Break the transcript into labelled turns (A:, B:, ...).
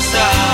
A: pasar.